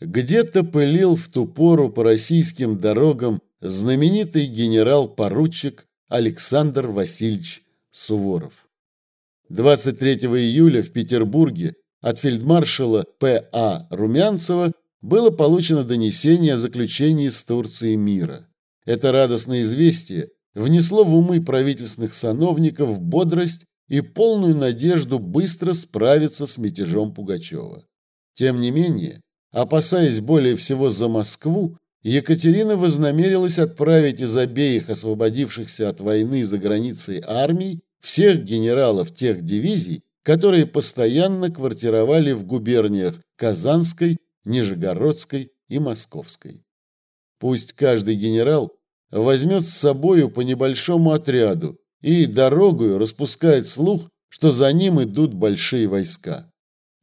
Где-то пылил в ту пору по российским дорогам знаменитый генерал-поручик Александр Васильевич Суворов. 23 июля в Петербурге от фельдмаршала П.А. Румянцева было получено донесение о заключении с Турцией мира. Это радостное известие внесло в умы правительственных сановников бодрость и полную надежду быстро справиться с мятежом Пугачева. Тем не менее, опасаясь более всего за Москву, Екатерина вознамерилась отправить из обеих освободившихся от войны за границей армий всех генералов тех дивизий, которые постоянно квартировали в губерниях Казанской, Нижегородской и Московской. Пусть каждый генерал возьмет с собою по небольшому отряду и дорогою распускает слух, что за ним идут большие войска.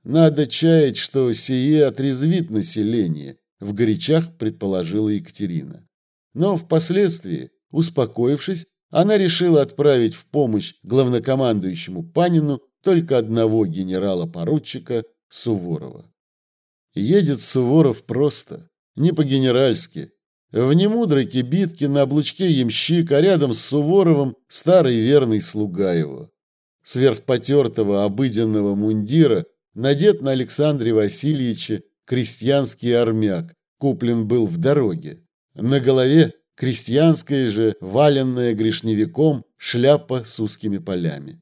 Надо чаять, что сие отрезвит население, в горячах предположила Екатерина. Но впоследствии, успокоившись, она решила отправить в помощь главнокомандующему Панину только одного генерала-поручика Суворова. Едет Суворов просто, не по-генеральски, в немудрой кибитке на облучке ямщик, а рядом с Суворовым старый верный слуга его. Сверхпотертого обыденного мундира надет на Александре Васильевиче крестьянский армяк, куплен был в дороге. На голове крестьянская же, валенная грешневиком, шляпа с узкими полями.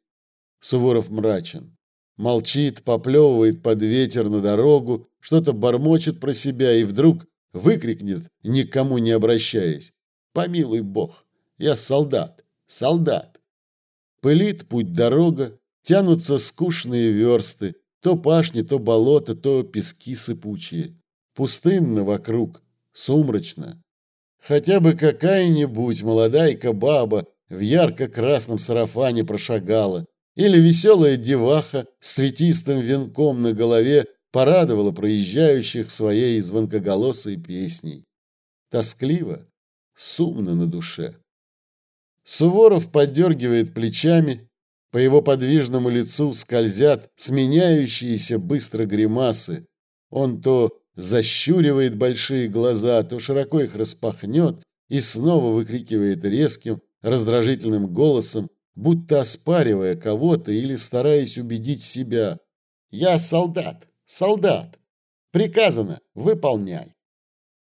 Суворов мрачен. Молчит, поплевывает под ветер на дорогу, что-то бормочет про себя и вдруг выкрикнет, никому не обращаясь. «Помилуй Бог, я солдат, солдат!» Пылит путь дорога, тянутся скучные версты, то пашни, то болото, то пески сыпучие. Пустынно вокруг, сумрачно. Хотя бы какая-нибудь молодайка баба в ярко-красном сарафане прошагала, или веселая деваха с светистым венком на голове порадовала проезжающих своей звонкоголосой песней. Тоскливо, сумно на душе. Суворов поддергивает плечами, по его подвижному лицу скользят сменяющиеся быстро гримасы. Он то защуривает большие глаза, то широко их распахнет и снова выкрикивает резким, раздражительным голосом, будто оспаривая кого-то или стараясь убедить себя. «Я солдат! Солдат! Приказано, выполняй!»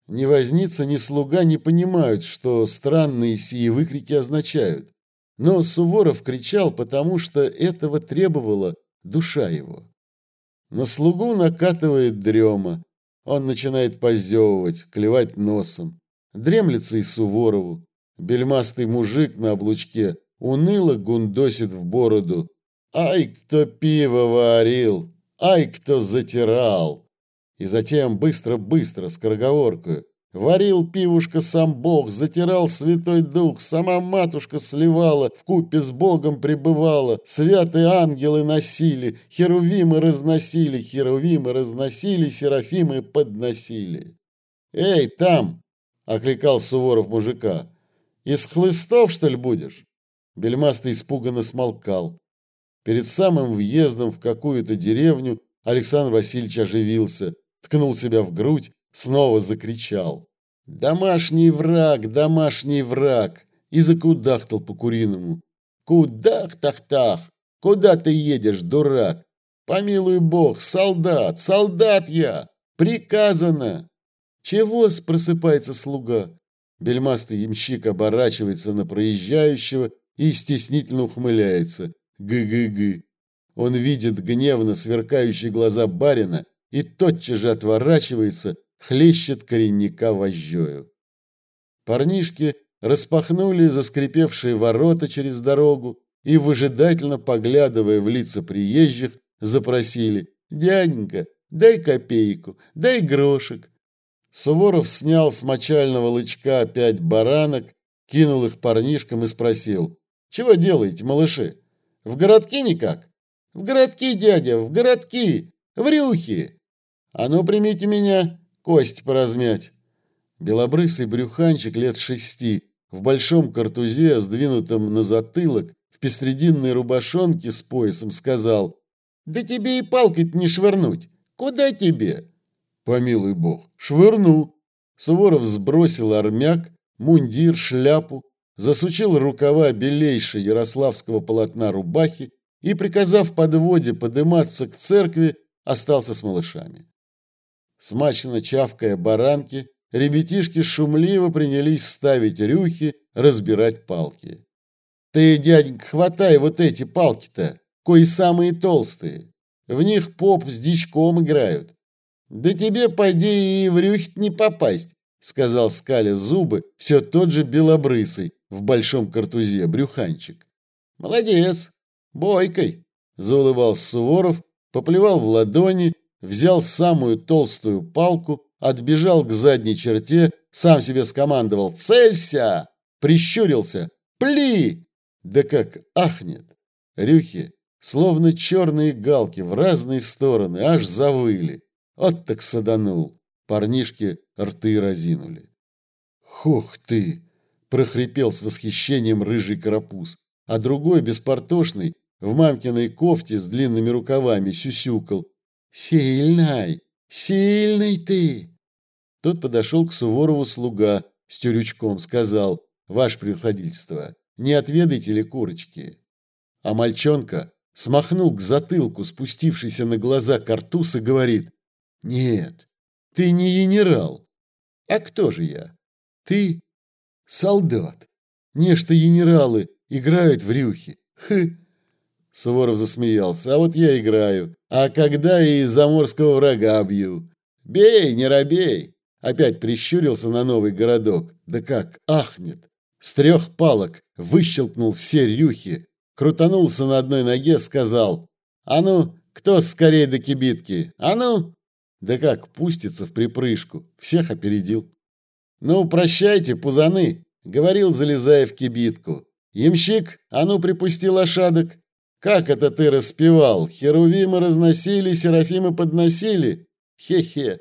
Ни возница, ни слуга не понимают, что странные сии выкрики означают. Но Суворов кричал, потому что этого требовала душа его. На слугу накатывает дрема. Он начинает позевывать, клевать носом. Дремлется и Суворову. Бельмастый мужик на облучке уныло гундосит в бороду. «Ай, кто пиво варил! Ай, кто затирал!» И затем быстро-быстро, скороговоркою. Варил пивушка сам Бог, затирал Святой Дух, сама матушка сливала, в купе с Богом пребывала, святые ангелы носили, херувимы разносили, херувимы разносили, серафимы подносили. «Эй, там!» — окликал Суворов мужика. «Из хлыстов, что ли, будешь?» Бельмастый испуганно смолкал. Перед самым въездом в какую-то деревню Александр Васильевич оживился, ткнул себя в грудь, снова закричал. «Домашний враг, домашний враг!» и закудахтал по-куриному. «Кудах-тах-тах! Куда ты едешь, дурак? Помилуй бог, солдат, солдат я! Приказано!» «Чего?» – просыпается слуга. Бельмастый ямщик оборачивается на проезжающего и стеснительно ухмыляется. Гы-гы-гы. Он видит гневно сверкающие глаза барина и тотчас же отворачивается, хлещет коренника вожжою. Парнишки распахнули заскрипевшие ворота через дорогу и, выжидательно поглядывая в лица приезжих, запросили «Дяденька, дай копейку, дай грошек». Суворов снял с мочального лычка пять баранок, кинул их парнишкам и спросил чего делаете, малыши? В городки никак? В городки, дядя, в городки, в рюхи. А ну, примите меня, кость поразмять. Белобрысый брюханчик лет шести, в большом картузе, сдвинутом на затылок, в пестрединной рубашонке с поясом, сказал, «Да тебе и палкой не швырнуть. Куда тебе?» Помилуй бог, швырну. Суворов сбросил армяк, мундир, шляпу, засучил рукава белейшей ярославского полотна рубахи и, приказав подводе подниматься к церкви, остался с малышами. Смачно чавкая баранки, ребятишки шумливо принялись ставить рюхи, разбирать палки. «Ты, дяденька, хватай вот эти палки-то, кои самые толстые. В них поп с дичком играют. Да тебе, пойди, и в рюхи не попасть», сказал скаля зубы все тот же белобрысый в большом картузе брюханчик. «Молодец, бойкой», заулыбался Суворов, поплевал в ладони, взял самую толстую палку, отбежал к задней черте, сам себе скомандовал «Целься!», прищурился «Пли!» Да как ахнет! Рюхи, словно черные галки, в разные стороны, аж завыли. Вот так саданул. Парнишки рты разинули. «Хух ты!» – прохрипел с восхищением рыжий карапуз, а другой, беспортошный, в мамкиной кофте с длинными рукавами сюсюкал. «Сильный! Сильный ты!» Тот подошел к Суворову слуга с тюрючком, сказал, «Ваше превосходительство, не отведайте ли курочки?» А мальчонка смахнул к затылку спустившийся на глаза картуз и говорит, «Нет, ты не генерал. А кто же я? Ты солдат. Нечто генералы играют в рюхи. Хы!» Суворов засмеялся. «А вот я играю. А когда и заморского врага бью? Бей, не робей!» Опять прищурился на новый городок. Да как ахнет! С трех палок выщелкнул все рюхи, крутанулся на одной ноге, сказал «А ну, кто скорее до кибитки? А ну!» Да как пустится в припрыжку, всех опередил. «Ну, прощайте, пузаны!» — говорил, залезая в кибитку. «Ямщик, а ну, припусти лошадок!» «Как это ты распевал? Херувимы разносили, серафимы подносили?» «Хе-хе!»